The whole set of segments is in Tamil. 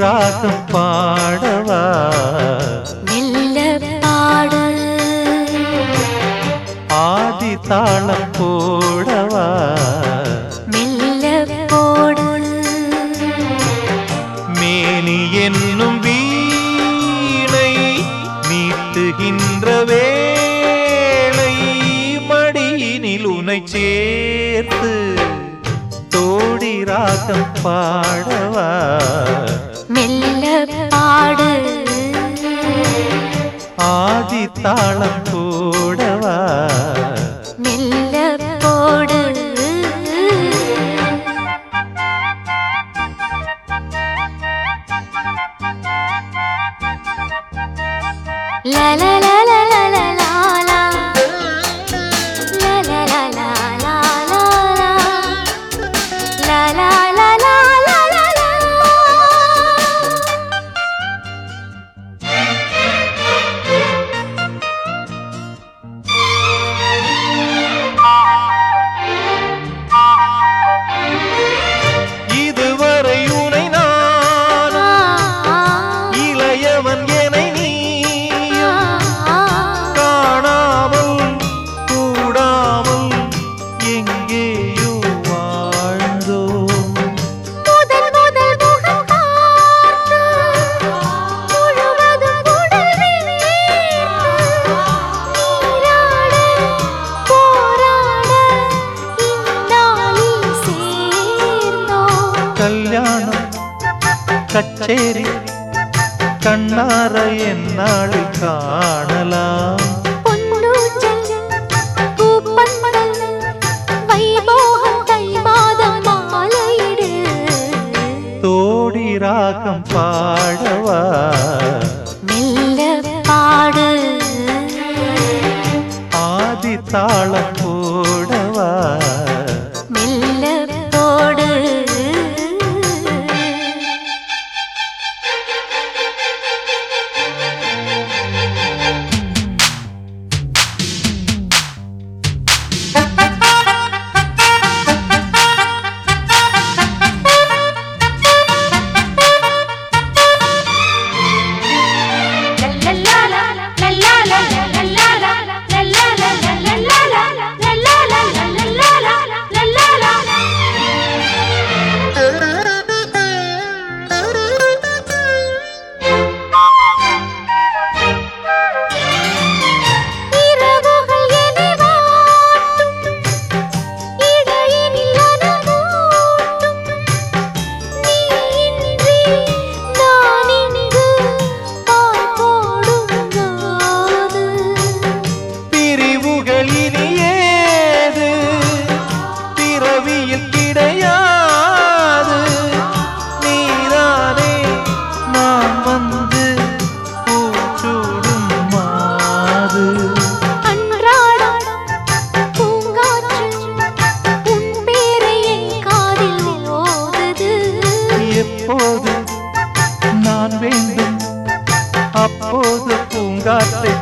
ராகம் பாடவா? மெல்ல பாடு ஆதி தாளம் போடவா? மெல்ல போடு மேனி என்னும் வீணை மீட்டுகின்ற வேளை மடியினில் உனை சேர்த்து தோடி ராகம் பாடவா? താളം கச்சேரி கண்ணார என்னாளில் காணலாம். தோடி ராகம் பாடவா? மெல்ல பாடு. ஆதி தாளம் எப்போது நான் வேண்டும். அப்போது பூங்காத்தை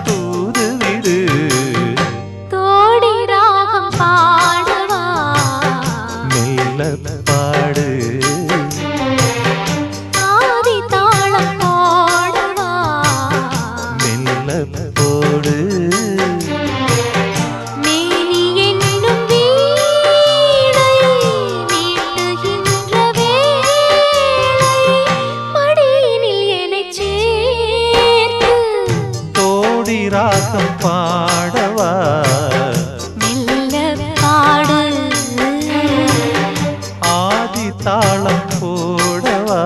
ராகம் பாடவா? மெல்ல பாடு ஆதி தாளம் போடவா?